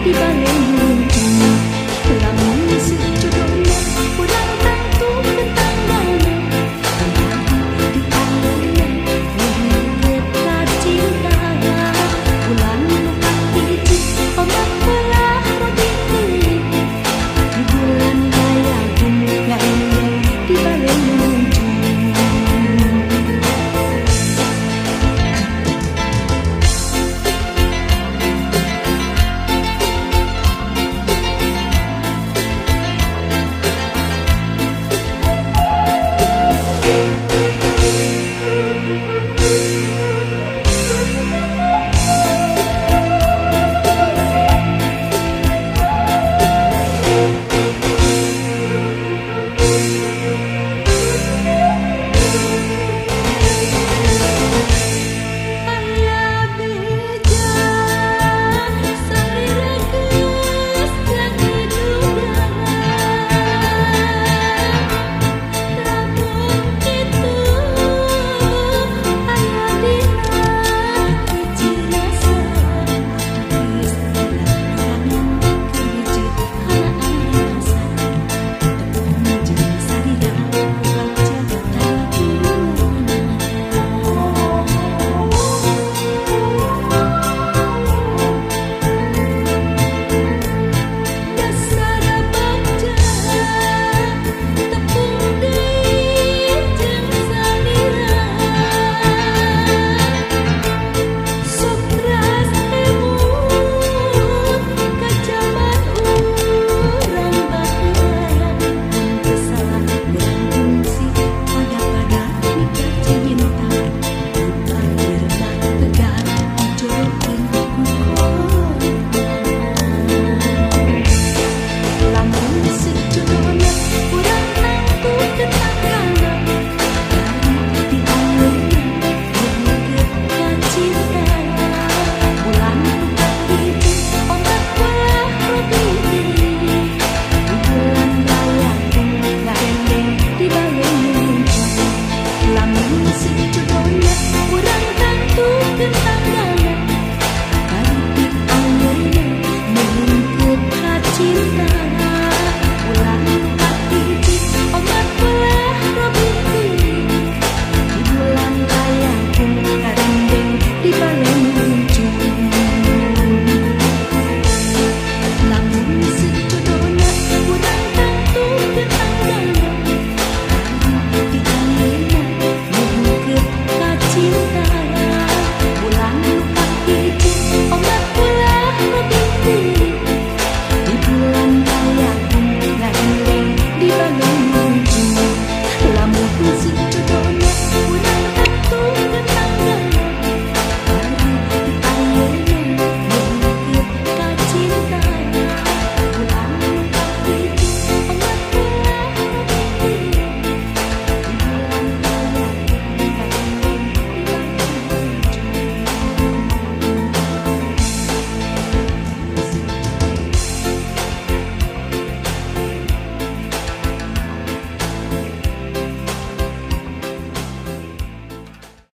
di balemu